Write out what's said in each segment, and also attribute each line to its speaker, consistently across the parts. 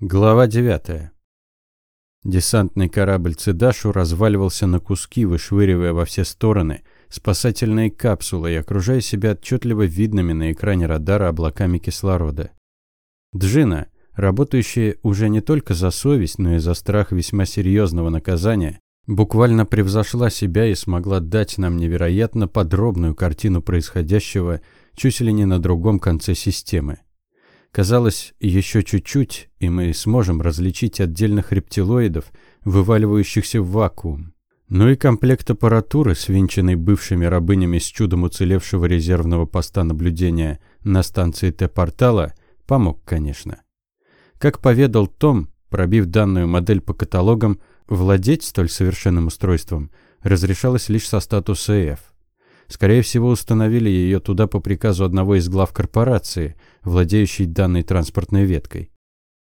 Speaker 1: Глава 9. Десантный корабль «Цедашу» разваливался на куски, вышвыривая во все стороны спасательные капсулы и окружая себя отчетливо видными на экране радара облаками кислорода. Джина, работающая уже не только за совесть, но и за страх весьма серьезного наказания, буквально превзошла себя и смогла дать нам невероятно подробную картину происходящего чуть ли не на другом конце системы. Казалось, еще чуть-чуть, и мы сможем различить отдельных рептилоидов, вываливающихся в вакуум. Ну и комплект аппаратуры, свинченный бывшими рабынями с чудом уцелевшего резервного поста наблюдения на станции Т-портала, помог, конечно. Как поведал Том, пробив данную модель по каталогам, владеть столь совершенным устройством разрешалось лишь со статуса F. Скорее всего, установили ее туда по приказу одного из глав корпорации, владеющей данной транспортной веткой.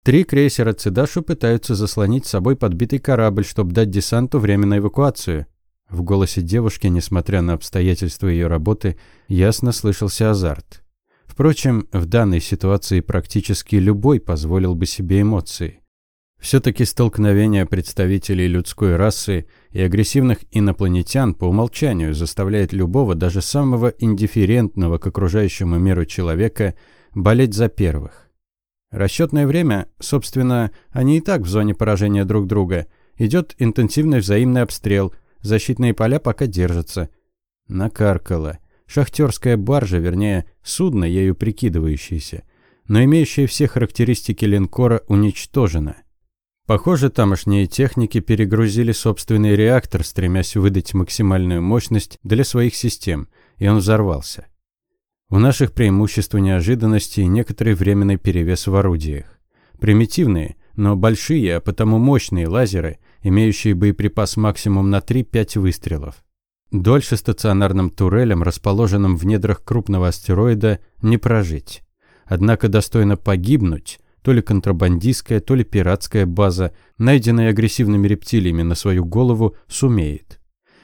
Speaker 1: Три крейсера Цедашу пытаются заслонить с собой подбитый корабль, чтобы дать десанту время на эвакуацию. В голосе девушки, несмотря на обстоятельства ее работы, ясно слышался азарт. Впрочем, в данной ситуации практически любой позволил бы себе эмоции. Все-таки столкновение представителей людской расы и агрессивных инопланетян по умолчанию заставляет любого, даже самого индифферентного к окружающему миру человека, болеть за первых. Расчетное время, собственно, они и так в зоне поражения друг друга. Идет интенсивный взаимный обстрел, защитные поля пока держатся. Накаркало. Шахтерская баржа, вернее, судно, ею прикидывающееся, но имеющее все характеристики линкора, уничтожено – Похоже, тамошние техники перегрузили собственный реактор, стремясь выдать максимальную мощность для своих систем, и он взорвался. У наших преимуществ и некоторый временный перевес в орудиях. Примитивные, но большие, а потому мощные лазеры, имеющие боеприпас максимум на 3-5 выстрелов. Дольше стационарным турелям, расположенным в недрах крупного астероида, не прожить. Однако достойно погибнуть, то ли контрабандистская, то ли пиратская база, найденная агрессивными рептилиями на свою голову, сумеет.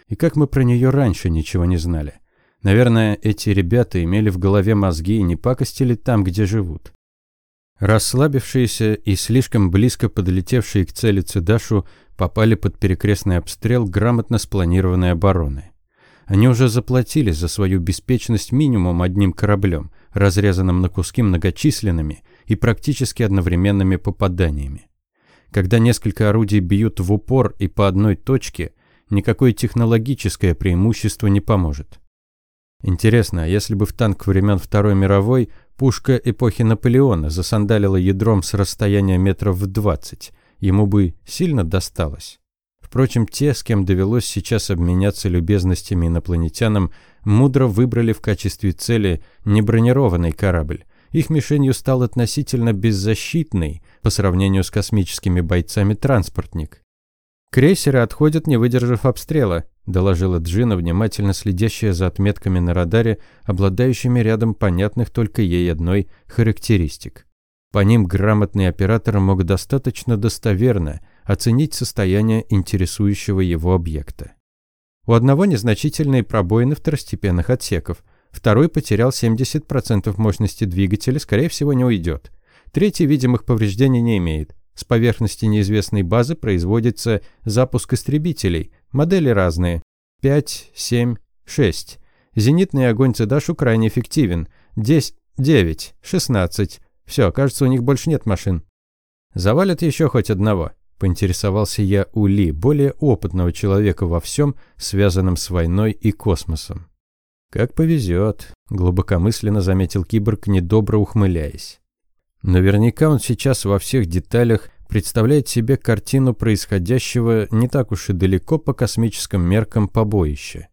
Speaker 1: И как мы про нее раньше ничего не знали? Наверное, эти ребята имели в голове мозги и не пакостили там, где живут. Расслабившиеся и слишком близко подлетевшие к цели Цедашу попали под перекрестный обстрел грамотно спланированной обороны. Они уже заплатили за свою беспечность минимум одним кораблем, разрезанным на куски многочисленными и практически одновременными попаданиями. Когда несколько орудий бьют в упор и по одной точке, никакое технологическое преимущество не поможет. Интересно, а если бы в танк времен Второй мировой пушка эпохи Наполеона засандалила ядром с расстояния метров в 20, ему бы сильно досталось? Впрочем, те, с кем довелось сейчас обменяться любезностями инопланетянам, мудро выбрали в качестве цели не бронированный корабль, их мишенью стал относительно беззащитный по сравнению с космическими бойцами транспортник. «Крейсеры отходят, не выдержав обстрела», – доложила Джина, внимательно следящая за отметками на радаре, обладающими рядом понятных только ей одной характеристик. По ним грамотный оператор мог достаточно достоверно оценить состояние интересующего его объекта. У одного незначительные пробоины второстепенных отсеков – Второй потерял 70% мощности двигателя, скорее всего, не уйдет. Третий видимых повреждений не имеет. С поверхности неизвестной базы производится запуск истребителей. Модели разные. 5, 7, 6. Зенитный огонь Цедашу крайне эффективен. 10, 9, 16. Все, кажется, у них больше нет машин. Завалят еще хоть одного. Поинтересовался я у Ли, более опытного человека во всем, связанном с войной и космосом. «Как повезет», — глубокомысленно заметил киборг, недобро ухмыляясь. Наверняка он сейчас во всех деталях представляет себе картину происходящего не так уж и далеко по космическим меркам побоища.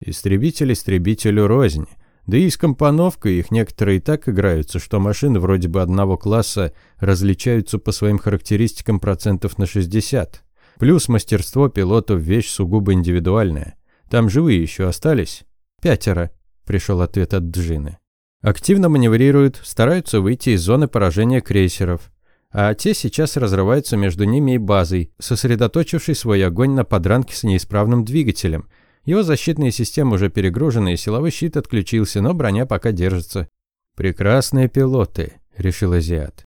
Speaker 1: Истребитель истребителю рознь, да и с компоновкой их некоторые так играются, что машины вроде бы одного класса различаются по своим характеристикам процентов на 60. Плюс мастерство пилотов вещь сугубо индивидуальная. Там живые еще остались. «Пятеро», – пришел ответ от Джины. Активно маневрируют, стараются выйти из зоны поражения крейсеров. А те сейчас разрываются между ними и базой, сосредоточивший свой огонь на подранке с неисправным двигателем. Его защитные системы уже перегружены, и силовой щит отключился, но броня пока держится. «Прекрасные пилоты», – решил Азиат.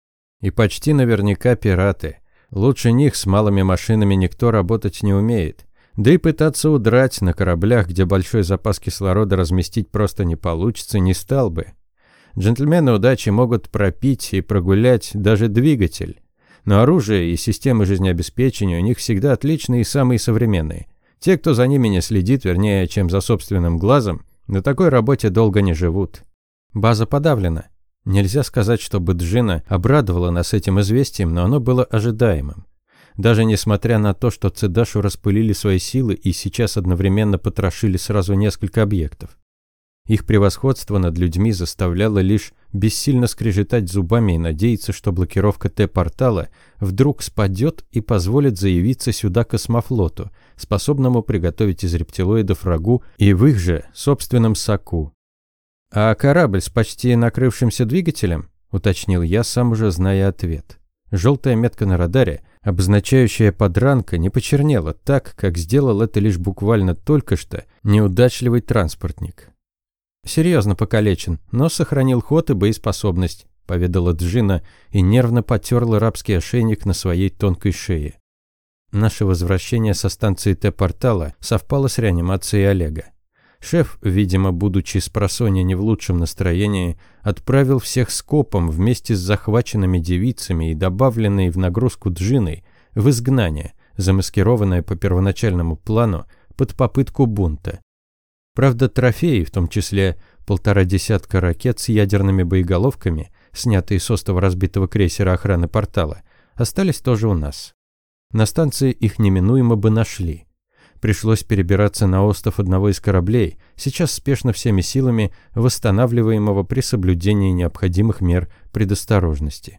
Speaker 1: И почти наверняка пираты. Лучше них с малыми машинами никто работать не умеет. Да и пытаться удрать на кораблях, где большой запас кислорода разместить просто не получится, не стал бы. Джентльмены удачи могут пропить и прогулять даже двигатель. Но оружие и системы жизнеобеспечения у них всегда отличные и самые современные. Те, кто за ними не следит, вернее, чем за собственным глазом, на такой работе долго не живут. База подавлена. Нельзя сказать, чтобы Джина обрадовала нас этим известием, но оно было ожидаемым. Даже несмотря на то, что Цедашу распылили свои силы и сейчас одновременно потрошили сразу несколько объектов. Их превосходство над людьми заставляло лишь бессильно скрежетать зубами и надеяться, что блокировка Т-портала вдруг спадет и позволит заявиться сюда космофлоту, способному приготовить из рептилоидов рагу и в их же собственном соку. «А корабль с почти накрывшимся двигателем?» – уточнил я, сам уже зная ответ. Желтая метка на радаре, обозначающая подранка, не почернела так, как сделал это лишь буквально только что неудачливый транспортник. Серьезно покалечен, но сохранил ход и боеспособность, поведала Джина и нервно потерла рабский ошейник на своей тонкой шее. Наше возвращение со станции Т-портала совпало с реанимацией Олега. Шеф, видимо, будучи с просонья не в лучшем настроении, отправил всех скопом вместе с захваченными девицами и добавленной в нагрузку джиной в изгнание, замаскированное по первоначальному плану под попытку бунта. Правда, трофеи, в том числе полтора десятка ракет с ядерными боеголовками, снятые с остова разбитого крейсера охраны портала, остались тоже у нас. На станции их неминуемо бы нашли. Пришлось перебираться на остров одного из кораблей, сейчас спешно всеми силами восстанавливаемого при соблюдении необходимых мер предосторожности.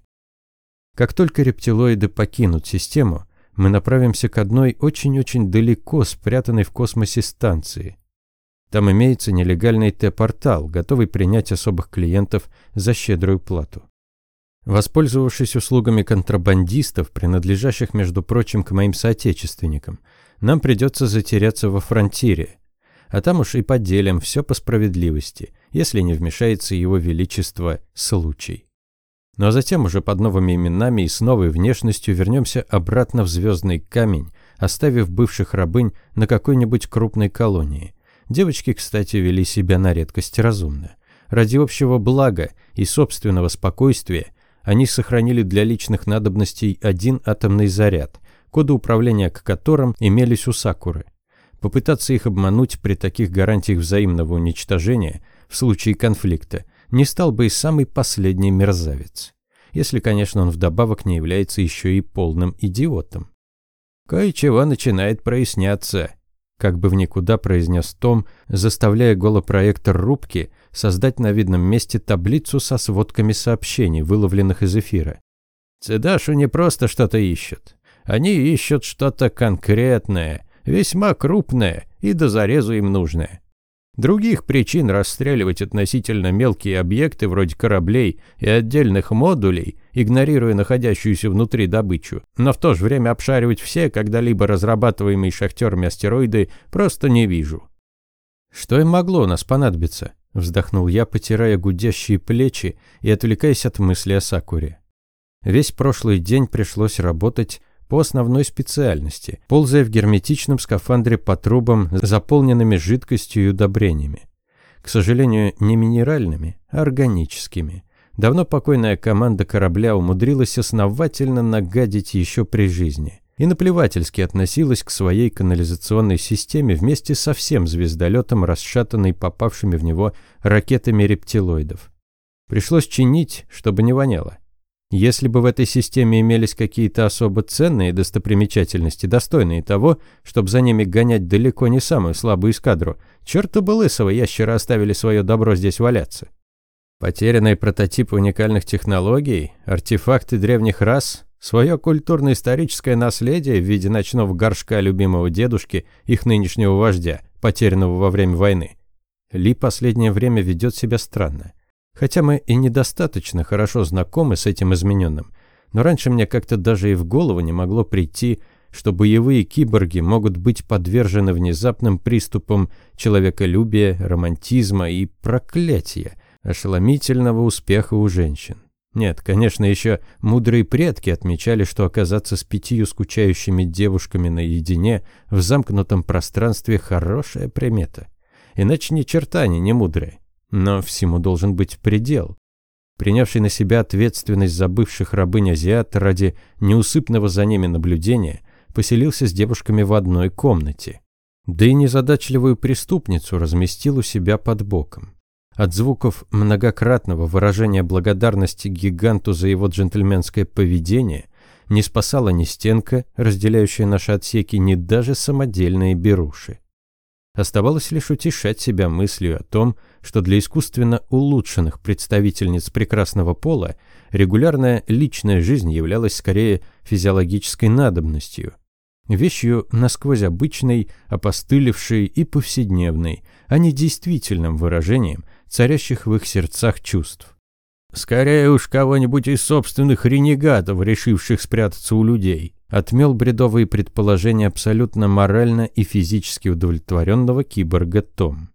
Speaker 1: Как только рептилоиды покинут систему, мы направимся к одной очень-очень далеко спрятанной в космосе станции. Там имеется нелегальный Т-портал, готовый принять особых клиентов за щедрую плату. Воспользовавшись услугами контрабандистов, принадлежащих, между прочим, к моим соотечественникам, нам придется затеряться во фронтире. А там уж и поделим все по справедливости, если не вмешается его величество случай. Ну а затем уже под новыми именами и с новой внешностью вернемся обратно в звездный камень, оставив бывших рабынь на какой-нибудь крупной колонии. Девочки, кстати, вели себя на редкость разумно. Ради общего блага и собственного спокойствия они сохранили для личных надобностей один атомный заряд, коды управления к которым имелись у Сакуры. Попытаться их обмануть при таких гарантиях взаимного уничтожения в случае конфликта не стал бы и самый последний мерзавец. Если, конечно, он вдобавок не является еще и полным идиотом. Кое-чего начинает проясняться, как бы в никуда произнес Том, заставляя голопроектор рубки создать на видном месте таблицу со сводками сообщений, выловленных из эфира. Цедашу не просто что-то ищут. Они ищут что-то конкретное, весьма крупное и до зарезу им нужное. Других причин расстреливать относительно мелкие объекты вроде кораблей и отдельных модулей, игнорируя находящуюся внутри добычу, но в то же время обшаривать все когда-либо разрабатываемые шахтерами астероиды, просто не вижу. «Что им могло у нас понадобиться?» – вздохнул я, потирая гудящие плечи и отвлекаясь от мысли о Сакуре. Весь прошлый день пришлось работать по основной специальности, ползая в герметичном скафандре по трубам, заполненными жидкостью и удобрениями. К сожалению, не минеральными, а органическими. Давно покойная команда корабля умудрилась основательно нагадить еще при жизни и наплевательски относилась к своей канализационной системе вместе со всем звездолетом, расшатанной попавшими в него ракетами рептилоидов. Пришлось чинить, чтобы не воняло. Если бы в этой системе имелись какие-то особо ценные достопримечательности, достойные того, чтобы за ними гонять далеко не самую слабую эскадру, черту бы лысого ящера оставили свое добро здесь валяться. Потерянные прототипы уникальных технологий, артефакты древних рас, свое культурно-историческое наследие в виде ночного горшка любимого дедушки, их нынешнего вождя, потерянного во время войны. Ли последнее время ведет себя странно. Хотя мы и недостаточно хорошо знакомы с этим измененным, но раньше мне как-то даже и в голову не могло прийти, что боевые киборги могут быть подвержены внезапным приступам человеколюбия, романтизма и проклятия, ошеломительного успеха у женщин. Нет, конечно, еще мудрые предки отмечали, что оказаться с пятью скучающими девушками наедине в замкнутом пространстве – хорошая примета. Иначе ни черта они не мудрые. Но всему должен быть предел. Принявший на себя ответственность за бывших рабынь азиат ради неусыпного за ними наблюдения, поселился с девушками в одной комнате. Да и незадачливую преступницу разместил у себя под боком. От звуков многократного выражения благодарности гиганту за его джентльменское поведение не спасала ни стенка, разделяющая наши отсеки, ни даже самодельные беруши. Оставалось лишь утешать себя мыслью о том, что для искусственно улучшенных представительниц прекрасного пола регулярная личная жизнь являлась скорее физиологической надобностью, вещью насквозь обычной, опостылевшей и повседневной, а не действительным выражением царящих в их сердцах чувств. «Скорее уж кого-нибудь из собственных ренегатов, решивших спрятаться у людей», отмел бредовые предположения абсолютно морально и физически удовлетворенного киборга Том.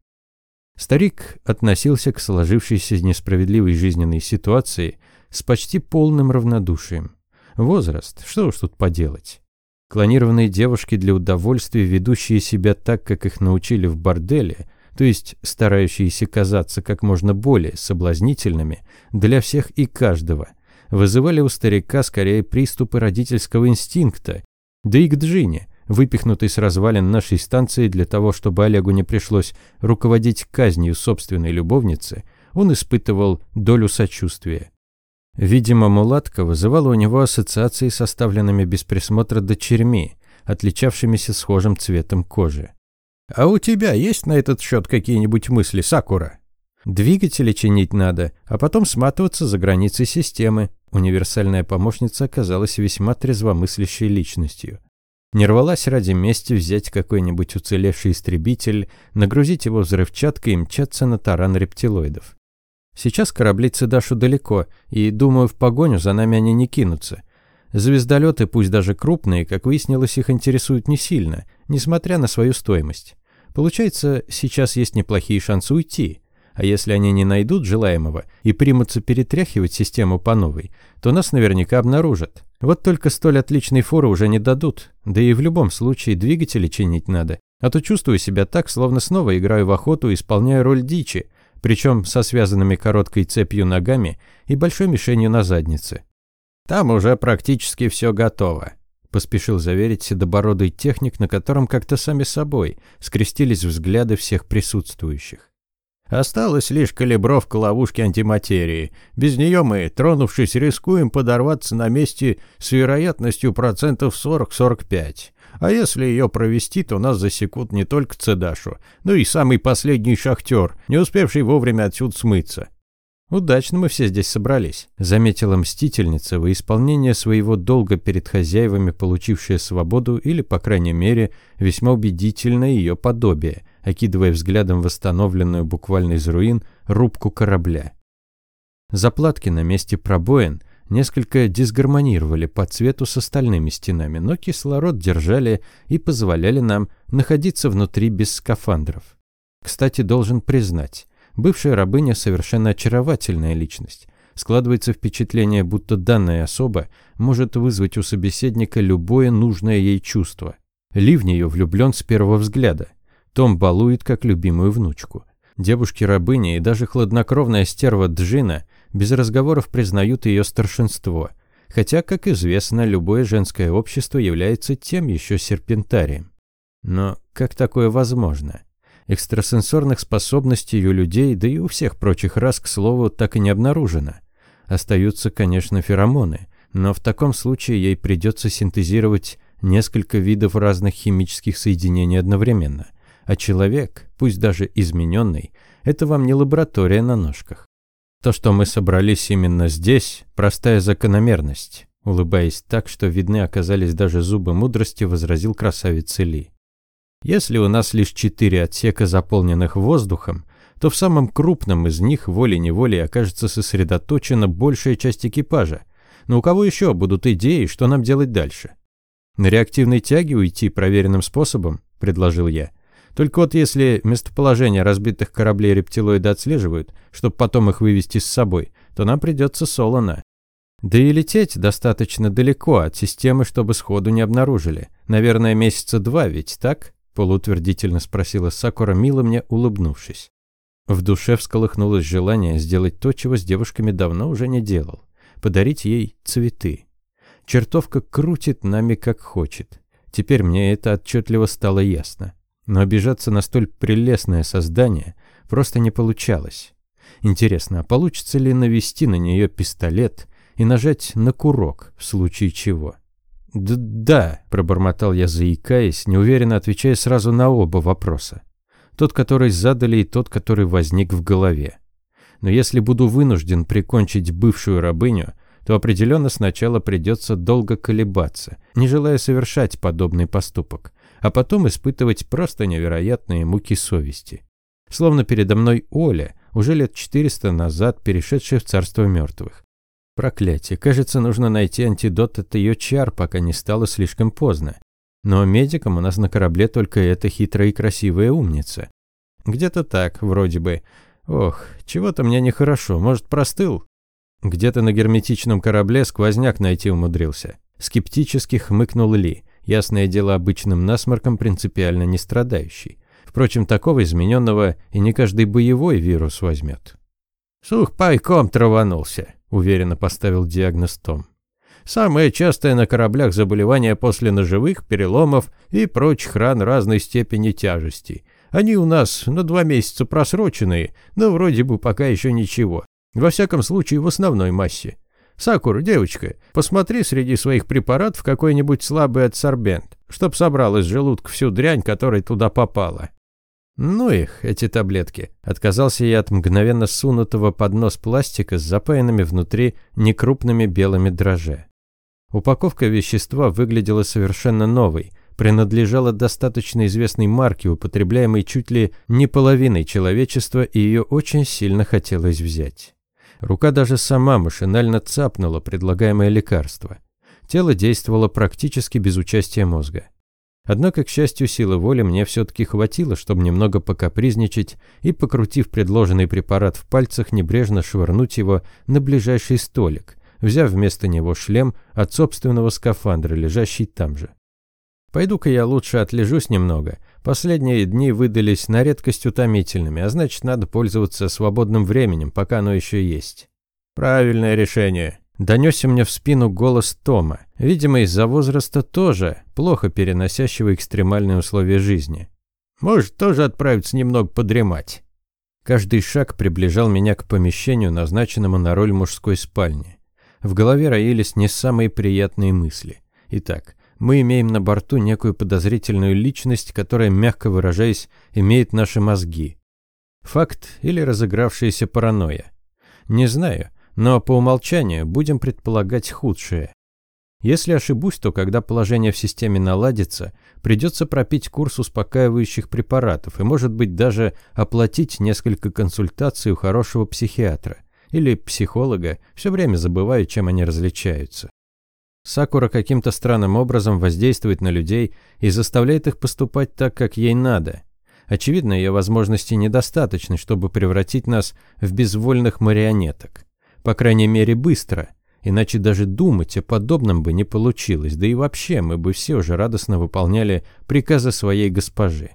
Speaker 1: Старик относился к сложившейся несправедливой жизненной ситуации с почти полным равнодушием. Возраст, что уж тут поделать. Клонированные девушки для удовольствия, ведущие себя так, как их научили в борделе, то есть старающиеся казаться как можно более соблазнительными для всех и каждого, вызывали у старика скорее приступы родительского инстинкта, да и к Джине, выпихнутой с развалин нашей станции для того, чтобы Олегу не пришлось руководить казнью собственной любовницы, он испытывал долю сочувствия. Видимо, мулатка вызывала у него ассоциации с оставленными без присмотра дочерьми, отличавшимися схожим цветом кожи. А у тебя есть на этот счет какие-нибудь мысли, Сакура? Двигатели чинить надо, а потом сматываться за границы системы. Универсальная помощница оказалась весьма трезвомыслящей личностью. Не рвалась ради мести взять какой-нибудь уцелевший истребитель, нагрузить его взрывчаткой и мчаться на таран рептилоидов. Сейчас корабли Цедашу далеко, и, думаю, в погоню за нами они не кинутся. Звездолеты, пусть даже крупные, как выяснилось, их интересуют не сильно, несмотря на свою стоимость. Получается, сейчас есть неплохие шансы уйти. А если они не найдут желаемого и примутся перетряхивать систему по новой, то нас наверняка обнаружат. Вот только столь отличной форы уже не дадут. Да и в любом случае двигатели чинить надо. А то чувствую себя так, словно снова играю в охоту и исполняю роль дичи, причем со связанными короткой цепью ногами и большой мишенью на заднице. «Там уже практически все готово», – поспешил заверить седобородый техник, на котором как-то сами собой скрестились взгляды всех присутствующих. Осталась лишь калибровка ловушки антиматерии. Без нее мы, тронувшись, рискуем подорваться на месте с вероятностью процентов 40-45. А если ее провести, то нас засекут не только Цедашу, но и самый последний шахтер, не успевший вовремя отсюда смыться. «Удачно мы все здесь собрались», — заметила мстительница во исполнение своего долга перед хозяевами, получившая свободу или, по крайней мере, весьма убедительное ее подобие, окидывая взглядом восстановленную буквально из руин рубку корабля. Заплатки на месте пробоин несколько дисгармонировали по цвету с остальными стенами, но кислород держали и позволяли нам находиться внутри без скафандров. Кстати, должен признать, Бывшая рабыня совершенно очаровательная личность. Складывается впечатление, будто данная особа может вызвать у собеседника любое нужное ей чувство. Ли в нее влюблен с первого взгляда. Том балует как любимую внучку. Девушки-рабыни и даже хладнокровная стерва Джина без разговоров признают ее старшинство. Хотя, как известно, любое женское общество является тем еще серпентарием. Но как такое возможно? Экстрасенсорных способностей у людей, да и у всех прочих рас, к слову, так и не обнаружено. Остаются, конечно, феромоны, но в таком случае ей придется синтезировать несколько видов разных химических соединений одновременно. А человек, пусть даже измененный, это вам не лаборатория на ножках. То, что мы собрались именно здесь, простая закономерность. Улыбаясь так, что видны оказались даже зубы мудрости, возразил красавец Ли. Если у нас лишь четыре отсека, заполненных воздухом, то в самом крупном из них волей-неволей окажется сосредоточена большая часть экипажа. Но у кого еще будут идеи, что нам делать дальше? На реактивной тяге уйти проверенным способом, предложил я. Только вот если местоположение разбитых кораблей рептилоиды отслеживают, чтобы потом их вывести с собой, то нам придется солоно. Да и лететь достаточно далеко от системы, чтобы сходу не обнаружили. Наверное, месяца два, ведь так? Полутвердительно спросила Сакура, мило мне улыбнувшись. В душе всколыхнулось желание сделать то, чего с девушками давно уже не делал. Подарить ей цветы. Чертовка крутит нами как хочет. Теперь мне это отчетливо стало ясно. Но обижаться на столь прелестное создание просто не получалось. Интересно, а получится ли навести на нее пистолет и нажать на курок, в случае чего? Д «Да», – пробормотал я, заикаясь, неуверенно отвечая сразу на оба вопроса. Тот, который задали, и тот, который возник в голове. Но если буду вынужден прикончить бывшую рабыню, то определенно сначала придется долго колебаться, не желая совершать подобный поступок, а потом испытывать просто невероятные муки совести. Словно передо мной Оля, уже лет 400 назад перешедшая в царство мертвых. Проклятие, кажется, нужно найти антидот от ее чар, пока не стало слишком поздно. Но медиком у нас на корабле только эта хитрая и красивая умница. Где-то так, вроде бы. Ох, чего-то мне нехорошо, может, простыл? Где-то на герметичном корабле сквозняк найти умудрился. Скептически хмыкнул Ли, ясное дело обычным насморком принципиально не страдающий. Впрочем, такого измененного и не каждый боевой вирус возьмет. «Сухпайком траванулся», – уверенно поставил диагноз Том. «Самое частое на кораблях заболевание после ножевых, переломов и прочих ран разной степени тяжести. Они у нас на два месяца просроченные, но вроде бы пока еще ничего. Во всяком случае, в основной массе. Сакура, девочка, посмотри среди своих препаратов какой-нибудь слабый адсорбент, чтоб собрал из желудка всю дрянь, которая туда попала. Ну их, эти таблетки. Отказался я от мгновенно сунутого под нос пластика с запаянными внутри некрупными белыми дрожжи. Упаковка вещества выглядела совершенно новой, принадлежала достаточно известной марке, употребляемой чуть ли не половиной человечества, и ее очень сильно хотелось взять. Рука даже сама машинально цапнула предлагаемое лекарство. Тело действовало практически без участия мозга. Однако, к счастью, силы воли мне все-таки хватило, чтобы немного покапризничать и, покрутив предложенный препарат в пальцах, небрежно швырнуть его на ближайший столик, взяв вместо него шлем от собственного скафандра, лежащий там же. Пойду-ка я лучше отлежусь немного. Последние дни выдались на редкость утомительными, а значит, надо пользоваться свободным временем, пока оно еще есть. Правильное решение. Донесся мне в спину голос Тома, видимо, из-за возраста тоже, плохо переносящего экстремальные условия жизни. Может, тоже отправиться немного подремать. Каждый шаг приближал меня к помещению, назначенному на роль мужской спальни. В голове роились не самые приятные мысли. Итак, мы имеем на борту некую подозрительную личность, которая, мягко выражаясь, имеет наши мозги. Факт или разыгравшаяся паранойя? Не знаю, но по умолчанию будем предполагать худшее. Если ошибусь, то когда положение в системе наладится, придется пропить курс успокаивающих препаратов и, может быть, даже оплатить несколько консультаций у хорошего психиатра или психолога, все время забываю, чем они различаются. Сакура каким-то странным образом воздействует на людей и заставляет их поступать так, как ей надо. Очевидно, ее возможности недостаточны, чтобы превратить нас в безвольных марионеток. По крайней мере, быстро. Иначе даже думать о подобном бы не получилось, да и вообще мы бы все уже радостно выполняли приказы своей госпожи.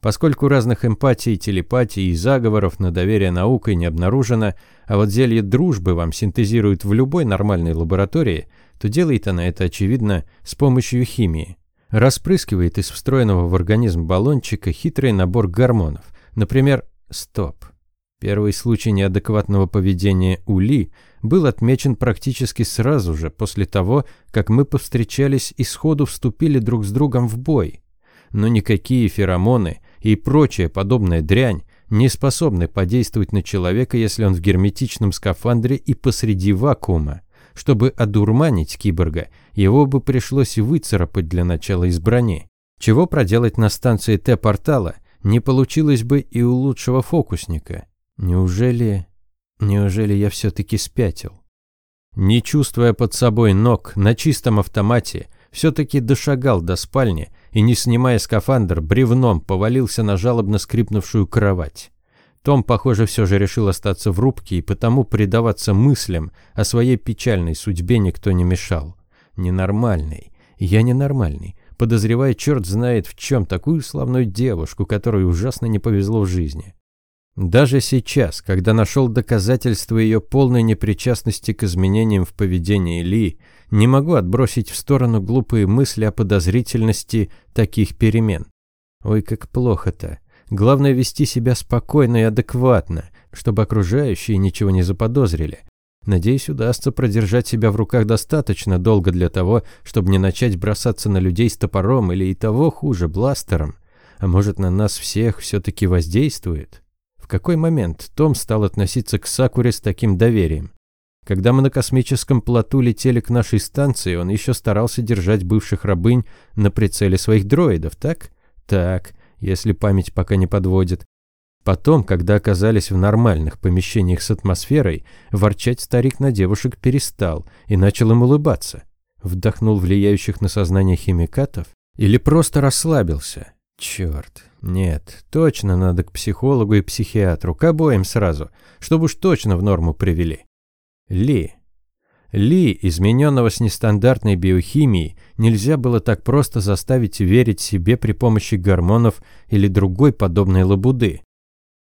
Speaker 1: Поскольку разных эмпатий, телепатий и заговоров на доверие наукой не обнаружено, а вот зелье дружбы вам синтезируют в любой нормальной лаборатории, то делает она это, очевидно, с помощью химии. Распрыскивает из встроенного в организм баллончика хитрый набор гормонов. Например, стоп. Первый случай неадекватного поведения Ули был отмечен практически сразу же после того, как мы повстречались и сходу вступили друг с другом в бой. Но никакие феромоны и прочая подобная дрянь не способны подействовать на человека, если он в герметичном скафандре и посреди вакуума. Чтобы одурманить киборга, его бы пришлось выцарапать для начала из брони. Чего проделать на станции Т-портала не получилось бы и у лучшего фокусника. Неужели... Неужели я все-таки спятил? Не чувствуя под собой ног, на чистом автомате, все-таки дошагал до спальни и, не снимая скафандр, бревном повалился на жалобно скрипнувшую кровать. Том, похоже, все же решил остаться в рубке, и потому предаваться мыслям о своей печальной судьбе никто не мешал. Ненормальный. Я ненормальный. Подозревая черт знает в чем такую славную девушку, которой ужасно не повезло в жизни. Даже сейчас, когда нашел доказательства ее полной непричастности к изменениям в поведении Ли, не могу отбросить в сторону глупые мысли о подозрительности таких перемен. Ой, как плохо-то. Главное вести себя спокойно и адекватно, чтобы окружающие ничего не заподозрили. Надеюсь, удастся продержать себя в руках достаточно долго для того, чтобы не начать бросаться на людей с топором или и того хуже, бластером. А может, на нас всех все-таки воздействует? В какой момент Том стал относиться к Сакуре с таким доверием? Когда мы на космическом плоту летели к нашей станции, он еще старался держать бывших рабынь на прицеле своих дроидов, так? Так, если память пока не подводит. Потом, когда оказались в нормальных помещениях с атмосферой, ворчать старик на девушек перестал и начал им улыбаться. Вдохнул влияющих на сознание химикатов? Или просто расслабился? Черт, нет, точно надо к психологу и психиатру, к обоим сразу, чтобы уж точно в норму привели. Ли. Ли, измененного с нестандартной биохимией, нельзя было так просто заставить верить себе при помощи гормонов или другой подобной лабуды.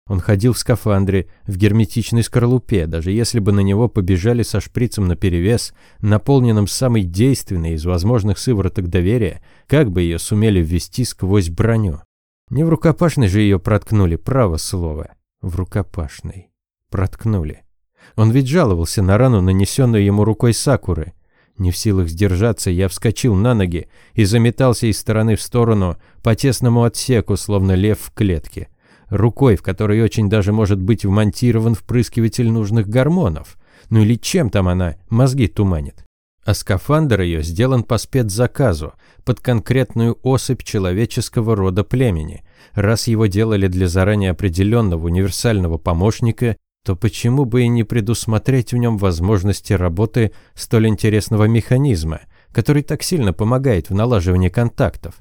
Speaker 1: Он ходил в скафандре, в герметичной скорлупе, даже если бы на него побежали со шприцем наперевес, наполненным самой действенной из возможных сывороток доверия, как бы ее сумели ввести сквозь броню. Не в рукопашной же ее проткнули, право слово. В рукопашной. Проткнули. Он ведь жаловался на рану, нанесенную ему рукой Сакуры. Не в силах сдержаться, я вскочил на ноги и заметался из стороны в сторону по тесному отсеку, словно лев в клетке рукой, в которой очень даже может быть вмонтирован впрыскиватель нужных гормонов. Ну или чем там она мозги туманит. А скафандр ее сделан по спецзаказу, под конкретную особь человеческого рода племени. Раз его делали для заранее определенного универсального помощника, то почему бы и не предусмотреть в нем возможности работы столь интересного механизма, который так сильно помогает в налаживании контактов?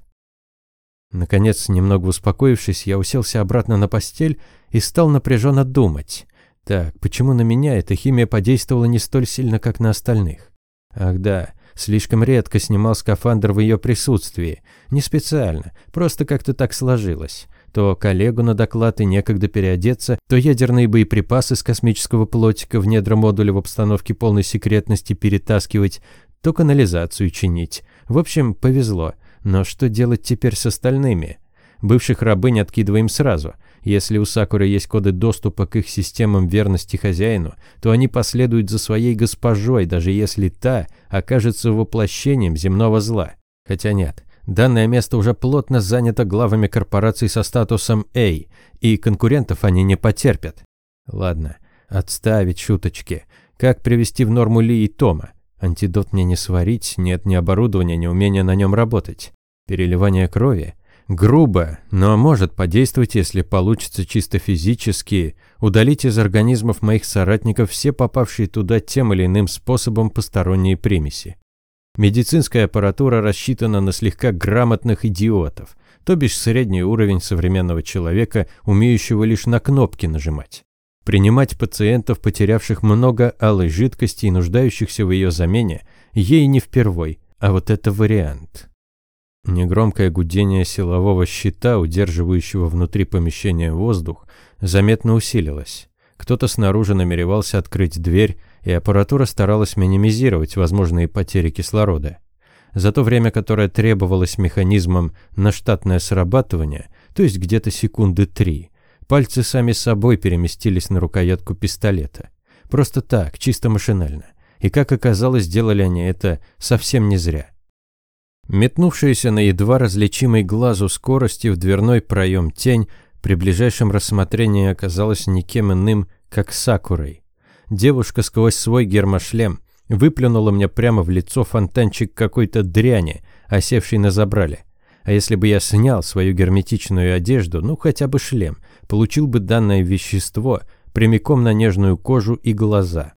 Speaker 1: Наконец, немного успокоившись, я уселся обратно на постель и стал напряженно думать. Так, почему на меня эта химия подействовала не столь сильно, как на остальных? Ах да, слишком редко снимал скафандр в ее присутствии. Не специально, просто как-то так сложилось. То коллегу на доклад и некогда переодеться, то ядерные боеприпасы с космического плотика в недра модуля в обстановке полной секретности перетаскивать, то канализацию чинить. В общем, повезло. Но что делать теперь с остальными? Бывших рабынь откидываем сразу. Если у Сакуры есть коды доступа к их системам верности хозяину, то они последуют за своей госпожой, даже если та окажется воплощением земного зла. Хотя нет, данное место уже плотно занято главами корпораций со статусом A, и конкурентов они не потерпят. Ладно, отставить шуточки. Как привести в норму Ли и Тома? Антидот мне не сварить, нет ни оборудования, ни умения на нем работать. Переливание крови? Грубо, но может подействовать, если получится чисто физически удалить из организмов моих соратников все попавшие туда тем или иным способом посторонние примеси. Медицинская аппаратура рассчитана на слегка грамотных идиотов, то бишь средний уровень современного человека, умеющего лишь на кнопки нажимать принимать пациентов, потерявших много алой жидкости и нуждающихся в ее замене, ей не впервой, а вот это вариант. Негромкое гудение силового щита, удерживающего внутри помещения воздух, заметно усилилось. Кто-то снаружи намеревался открыть дверь, и аппаратура старалась минимизировать возможные потери кислорода. За то время, которое требовалось механизмам на штатное срабатывание, то есть где-то секунды три, Пальцы сами собой переместились на рукоятку пистолета. Просто так, чисто машинально. И как оказалось, делали они это совсем не зря. Метнувшаяся на едва различимой глазу скорости в дверной проем тень при ближайшем рассмотрении оказалась никем иным, как Сакурой. Девушка сквозь свой гермошлем выплюнула мне прямо в лицо фонтанчик какой-то дряни, осевший на забрале. А если бы я снял свою герметичную одежду, ну хотя бы шлем, получил бы данное вещество прямиком на нежную кожу и глаза.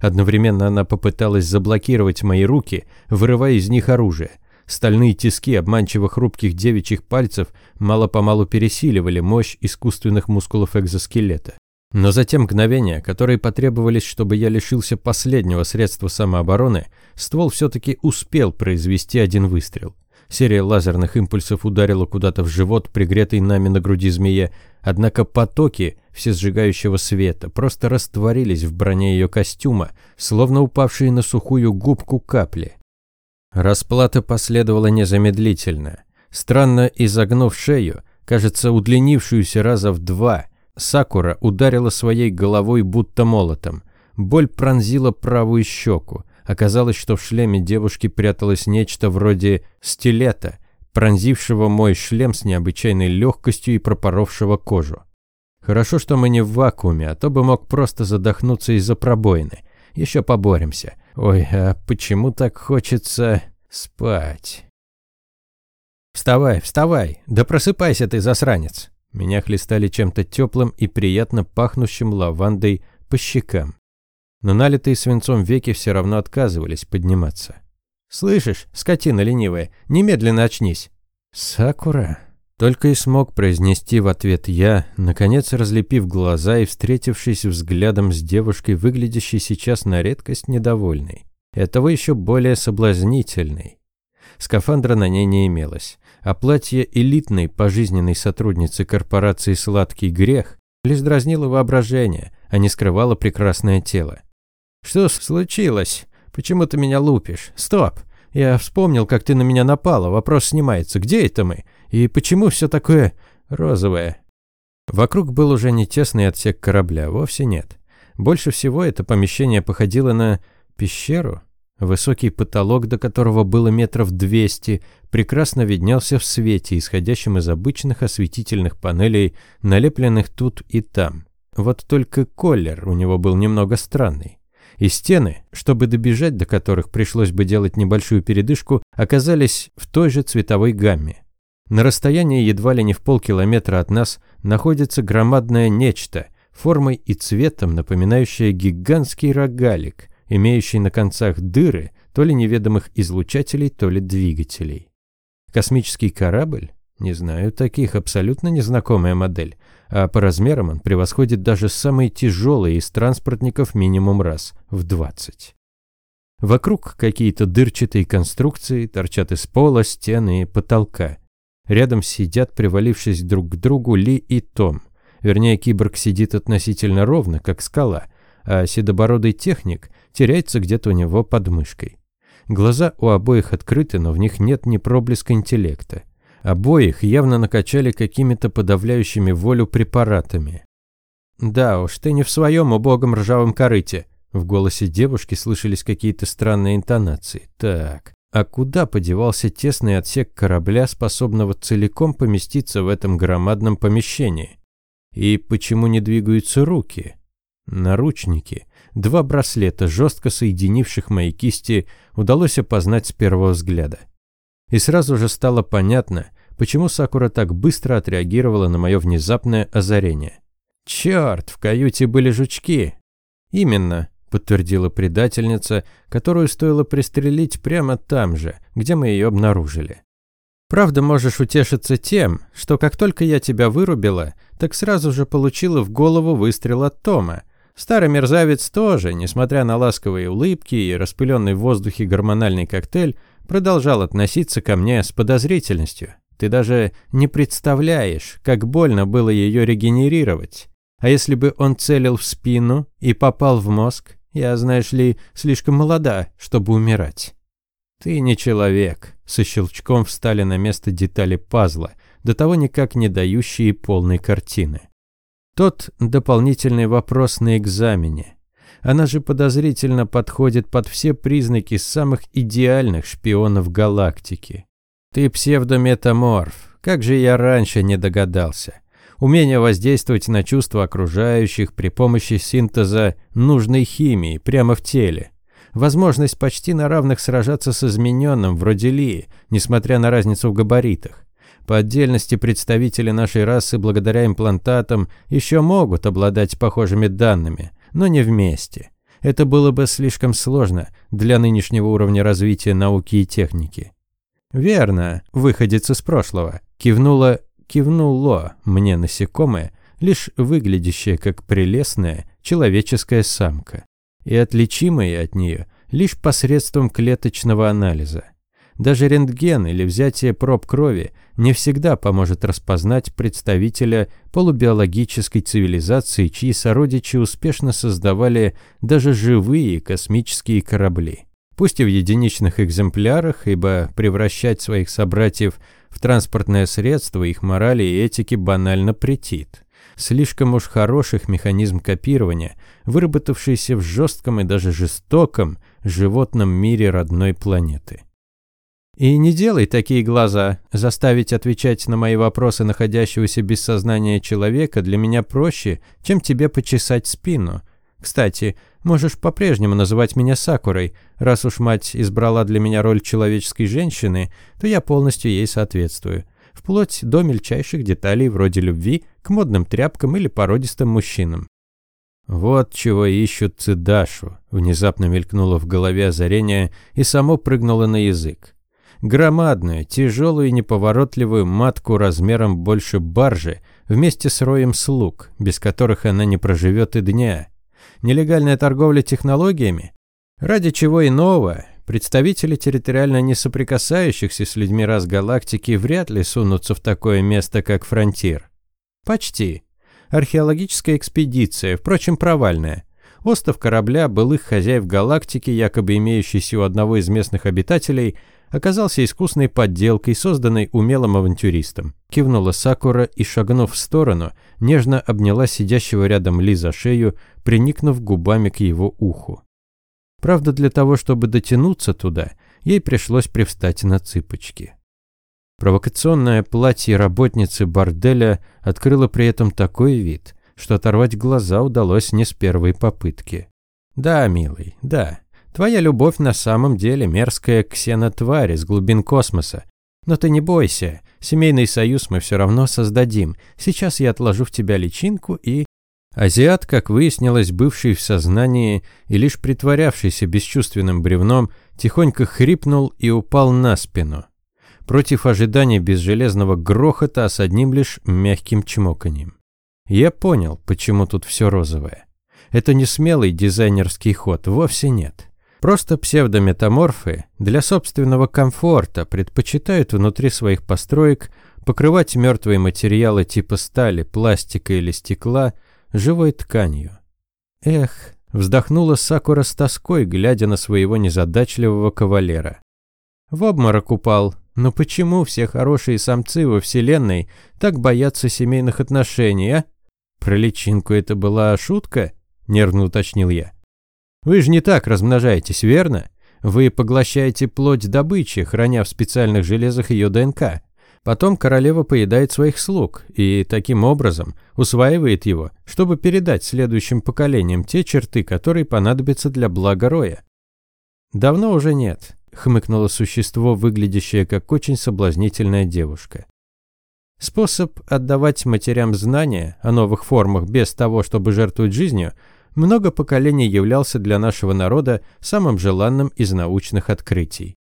Speaker 1: Одновременно она попыталась заблокировать мои руки, вырывая из них оружие. Стальные тиски обманчиво хрупких девичьих пальцев мало-помалу пересиливали мощь искусственных мускулов экзоскелета. Но за те мгновения, которые потребовались, чтобы я лишился последнего средства самообороны, ствол все-таки успел произвести один выстрел. Серия лазерных импульсов ударила куда-то в живот, пригретый нами на груди змея, однако потоки всесжигающего света просто растворились в броне ее костюма, словно упавшие на сухую губку капли. Расплата последовала незамедлительно. Странно изогнув шею, кажется, удлинившуюся раза в два, Сакура ударила своей головой будто молотом. Боль пронзила правую щеку. Оказалось, что в шлеме девушки пряталось нечто вроде стилета, пронзившего мой шлем с необычайной легкостью и пропоровшего кожу. Хорошо, что мы не в вакууме, а то бы мог просто задохнуться из-за пробоины. Еще поборемся. Ой, а почему так хочется спать? «Вставай, вставай! Да просыпайся ты, засранец!» Меня хлестали чем-то теплым и приятно пахнущим лавандой по щекам. Но налитые свинцом веки все равно отказывались подниматься. «Слышишь, скотина ленивая, немедленно очнись!» «Сакура?» Только и смог произнести в ответ я, наконец разлепив глаза и встретившись взглядом с девушкой, выглядящей сейчас на редкость недовольной. Этого еще более соблазнительной. Скафандра на ней не имелось, а платье элитной пожизненной сотрудницы корпорации «Сладкий грех» лишь дразнило воображение, а не скрывало прекрасное тело. «Что случилось? Почему ты меня лупишь? Стоп! Я вспомнил, как ты на меня напала, вопрос снимается. Где это мы? И почему все такое розовое? Вокруг был уже не тесный отсек корабля, вовсе нет. Больше всего это помещение походило на пещеру. Высокий потолок, до которого было метров двести, прекрасно виднелся в свете, исходящем из обычных осветительных панелей, налепленных тут и там. Вот только колер у него был немного странный. И стены, чтобы добежать до которых пришлось бы делать небольшую передышку, оказались в той же цветовой гамме. На расстоянии едва ли не в полкилометра от нас находится громадное нечто, формой и цветом напоминающее гигантский рогалик, имеющий на концах дыры, то ли неведомых излучателей, то ли двигателей. Космический корабль? Не знаю таких, абсолютно незнакомая модель. А по размерам он превосходит даже самые тяжелые из транспортников минимум раз в 20. Вокруг какие-то дырчатые конструкции торчат из пола, стены и потолка. Рядом сидят, привалившись друг к другу, Ли и Том. Вернее, киборг сидит относительно ровно, как скала, а седобородый техник теряется где-то у него под мышкой. Глаза у обоих открыты, но в них нет ни проблеска интеллекта. Обоих явно накачали какими-то подавляющими волю препаратами. «Да уж, ты не в своем убогом ржавом корыте», в голосе девушки слышались какие-то странные интонации. Так, а куда подевался тесный отсек корабля, способного целиком поместиться в этом громадном помещении? И почему не двигаются руки? Наручники. Два браслета, жестко соединивших мои кисти, удалось опознать с первого взгляда. И сразу же стало понятно, почему Сакура так быстро отреагировала на мое внезапное озарение. «Черт, в каюте были жучки!» «Именно подтвердила предательница, которую стоило пристрелить прямо там же, где мы ее обнаружили. Правда, можешь утешиться тем, что как только я тебя вырубила, так сразу же получила в голову выстрел от Тома. Старый мерзавец тоже, несмотря на ласковые улыбки и распыленный в воздухе гормональный коктейль, продолжал относиться ко мне с подозрительностью. Ты даже не представляешь, как больно было ее регенерировать. А если бы он целил в спину и попал в мозг, я, знаешь ли, слишком молода, чтобы умирать. Ты не человек. Со щелчком встали на место детали пазла, до того никак не дающие полной картины. Тот дополнительный вопрос на экзамене. Она же подозрительно подходит под все признаки самых идеальных шпионов галактики. Ты псевдометаморф. Как же я раньше не догадался умение воздействовать на чувства окружающих при помощи синтеза нужной химии прямо в теле, возможность почти на равных сражаться с измененным вроде Ли, несмотря на разницу в габаритах. По отдельности представители нашей расы благодаря имплантатам еще могут обладать похожими данными, но не вместе. Это было бы слишком сложно для нынешнего уровня развития науки и техники. «Верно, выходец из прошлого», – кивнула, кивнуло мне насекомое, лишь выглядящее как прелестная человеческая самка, и отличимое от нее лишь посредством клеточного анализа. Даже рентген или взятие проб крови не всегда поможет распознать представителя полубиологической цивилизации, чьи сородичи успешно создавали даже живые космические корабли. Пусть и в единичных экземплярах, ибо превращать своих собратьев в транспортное средство их морали и этики банально претит. Слишком уж хороших механизм копирования, выработавшийся в жестком и даже жестоком животном мире родной планеты. И не делай такие глаза. Заставить отвечать на мои вопросы находящегося без сознания человека для меня проще, чем тебе почесать спину. Кстати, можешь по-прежнему называть меня Сакурой. Раз уж мать избрала для меня роль человеческой женщины, то я полностью ей соответствую. Вплоть до мельчайших деталей вроде любви к модным тряпкам или породистым мужчинам. Вот чего ищут Цидашу, внезапно мелькнуло в голове озарение и само прыгнуло на язык громадную, тяжелую и неповоротливую матку размером больше баржи вместе с роем слуг, без которых она не проживет и дня. Нелегальная торговля технологиями? Ради чего иного? Представители территориально не соприкасающихся с людьми раз галактики вряд ли сунутся в такое место, как Фронтир. Почти. Археологическая экспедиция, впрочем, провальная. Остов корабля былых хозяев галактики, якобы имеющийся у одного из местных обитателей, оказался искусной подделкой, созданной умелым авантюристом. Кивнула Сакура и, шагнув в сторону, нежно обняла сидящего рядом Ли за шею, приникнув губами к его уху. Правда, для того, чтобы дотянуться туда, ей пришлось привстать на цыпочки. Провокационное платье работницы борделя открыло при этом такой вид, что оторвать глаза удалось не с первой попытки. «Да, милый, да, Твоя любовь на самом деле мерзкая ксенотварь из глубин космоса. Но ты не бойся, семейный союз мы все равно создадим. Сейчас я отложу в тебя личинку и...» Азиат, как выяснилось, бывший в сознании и лишь притворявшийся бесчувственным бревном, тихонько хрипнул и упал на спину. Против ожидания без железного грохота, а с одним лишь мягким чмоканьем. Я понял, почему тут все розовое. Это не смелый дизайнерский ход, вовсе нет. Просто псевдометаморфы для собственного комфорта предпочитают внутри своих построек покрывать мертвые материалы типа стали, пластика или стекла живой тканью. Эх, вздохнула Сакура с тоской, глядя на своего незадачливого кавалера. В обморок упал. Но почему все хорошие самцы во Вселенной так боятся семейных отношений, а? Про личинку это была шутка? Нервно уточнил я. Вы же не так размножаетесь, верно? Вы поглощаете плоть добычи, храня в специальных железах ее ДНК. Потом королева поедает своих слуг и таким образом усваивает его, чтобы передать следующим поколениям те черты, которые понадобятся для блага роя. «Давно уже нет», — хмыкнуло существо, выглядящее как очень соблазнительная девушка. Способ отдавать матерям знания о новых формах без того, чтобы жертвовать жизнью — много поколений являлся для нашего народа самым желанным из научных открытий.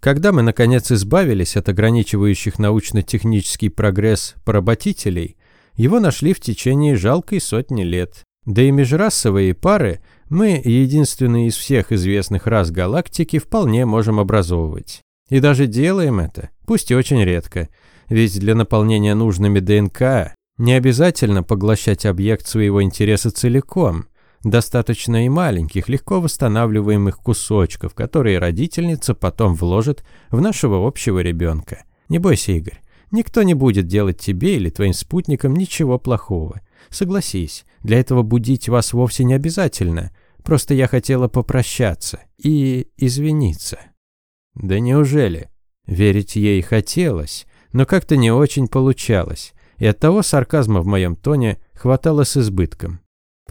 Speaker 1: Когда мы, наконец, избавились от ограничивающих научно-технический прогресс поработителей, его нашли в течение жалкой сотни лет. Да и межрасовые пары мы, единственные из всех известных рас галактики, вполне можем образовывать. И даже делаем это, пусть и очень редко, ведь для наполнения нужными ДНК не обязательно поглощать объект своего интереса целиком. Достаточно и маленьких, легко восстанавливаемых кусочков, которые родительница потом вложит в нашего общего ребенка. Не бойся, Игорь, никто не будет делать тебе или твоим спутникам ничего плохого. Согласись, для этого будить вас вовсе не обязательно. Просто я хотела попрощаться и извиниться. Да неужели? Верить ей хотелось, но как-то не очень получалось, и оттого сарказма в моем тоне хватало с избытком.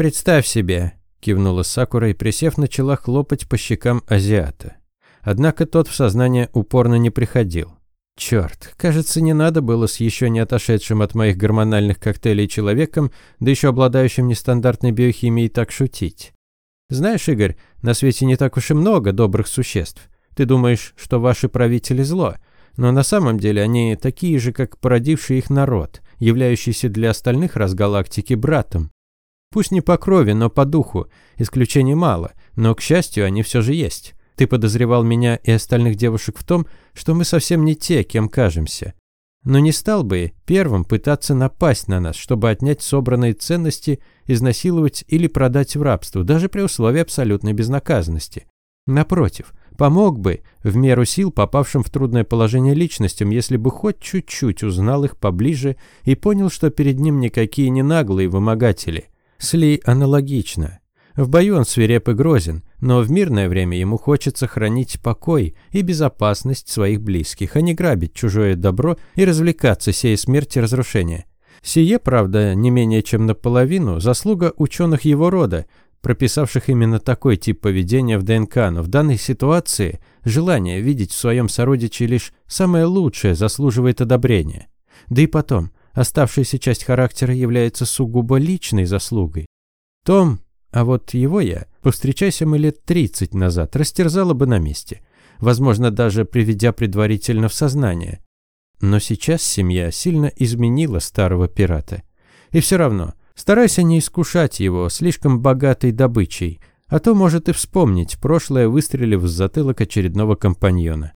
Speaker 1: «Представь себе», – кивнула Сакура и, присев, начала хлопать по щекам азиата. Однако тот в сознание упорно не приходил. Черт, кажется, не надо было с еще не отошедшим от моих гормональных коктейлей человеком, да еще обладающим нестандартной биохимией, так шутить. Знаешь, Игорь, на свете не так уж и много добрых существ. Ты думаешь, что ваши правители зло. но на самом деле они такие же, как породивший их народ, являющийся для остальных раз галактики братом. Пусть не по крови, но по духу, исключений мало, но, к счастью, они все же есть. Ты подозревал меня и остальных девушек в том, что мы совсем не те, кем кажемся. Но не стал бы первым пытаться напасть на нас, чтобы отнять собранные ценности, изнасиловать или продать в рабство, даже при условии абсолютной безнаказанности. Напротив, помог бы в меру сил попавшим в трудное положение личностям, если бы хоть чуть-чуть узнал их поближе и понял, что перед ним никакие не наглые вымогатели. Сли аналогично. В бою он свиреп и грозен, но в мирное время ему хочется хранить покой и безопасность своих близких, а не грабить чужое добро и развлекаться сей смерти разрушения. Сие, правда, не менее чем наполовину, заслуга ученых его рода, прописавших именно такой тип поведения в ДНК, но в данной ситуации желание видеть в своем сородиче лишь самое лучшее заслуживает одобрения. Да и потом, оставшаяся часть характера является сугубо личной заслугой. Том, а вот его я, повстречайся мы лет 30 назад, растерзала бы на месте, возможно, даже приведя предварительно в сознание. Но сейчас семья сильно изменила старого пирата. И все равно, старайся не искушать его слишком богатой добычей, а то может и вспомнить прошлое, выстрелив в затылок очередного компаньона.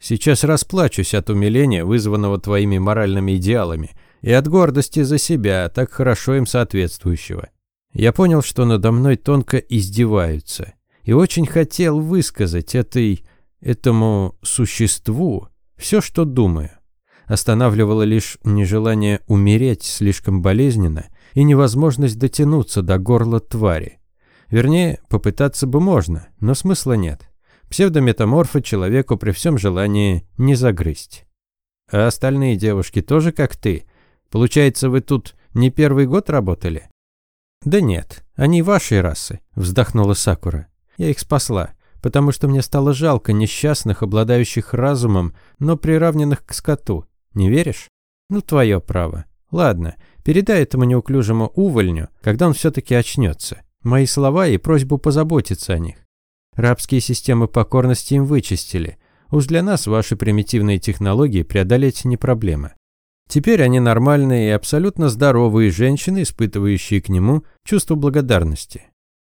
Speaker 1: Сейчас расплачусь от умиления, вызванного твоими моральными идеалами, и от гордости за себя, так хорошо им соответствующего. Я понял, что надо мной тонко издеваются, и очень хотел высказать этой, этому существу все, что думаю. Останавливало лишь нежелание умереть слишком болезненно и невозможность дотянуться до горла твари. Вернее, попытаться бы можно, но смысла нет. Псевдометаморфа человеку при всем желании не загрызть. А остальные девушки тоже как ты? Получается, вы тут не первый год работали? «Да нет, они вашей расы», – вздохнула Сакура. «Я их спасла, потому что мне стало жалко несчастных, обладающих разумом, но приравненных к скоту. Не веришь? Ну, твое право. Ладно, передай этому неуклюжему увольню, когда он все-таки очнется. Мои слова и просьбу позаботиться о них. Рабские системы покорности им вычистили. Уж для нас ваши примитивные технологии преодолеть не проблема. Теперь они нормальные и абсолютно здоровые женщины, испытывающие к нему чувство благодарности.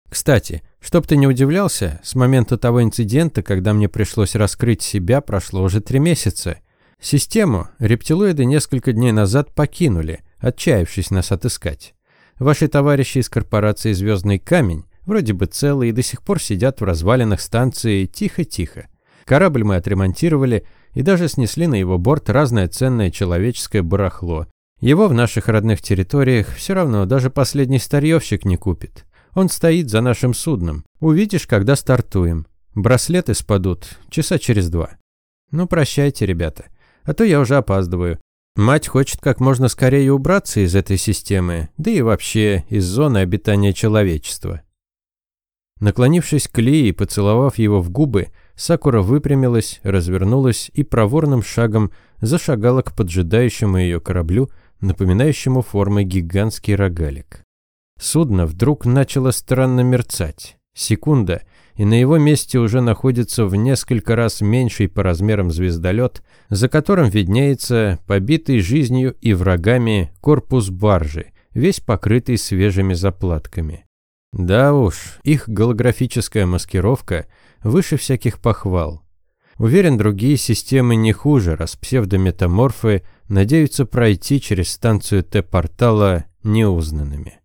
Speaker 1: Кстати, чтоб ты не удивлялся, с момента того инцидента, когда мне пришлось раскрыть себя, прошло уже три месяца. Систему рептилоиды несколько дней назад покинули, отчаявшись нас отыскать. Ваши товарищи из корпорации «Звездный камень» вроде бы целые и до сих пор сидят в развалинах станции тихо-тихо. Корабль мы отремонтировали, и даже снесли на его борт разное ценное человеческое барахло. Его в наших родных территориях все равно даже последний старьевщик не купит. Он стоит за нашим судном. Увидишь, когда стартуем. Браслеты спадут часа через два. Ну, прощайте, ребята. А то я уже опаздываю. Мать хочет как можно скорее убраться из этой системы, да и вообще из зоны обитания человечества. Наклонившись к Ли и поцеловав его в губы, Сакура выпрямилась, развернулась и проворным шагом зашагала к поджидающему ее кораблю, напоминающему формой гигантский рогалик. Судно вдруг начало странно мерцать. Секунда, и на его месте уже находится в несколько раз меньший по размерам звездолет, за которым виднеется побитый жизнью и врагами корпус баржи, весь покрытый свежими заплатками. Да уж, их голографическая маскировка выше всяких похвал. Уверен, другие системы не хуже, раз псевдометаморфы надеются пройти через станцию Т-портала неузнанными.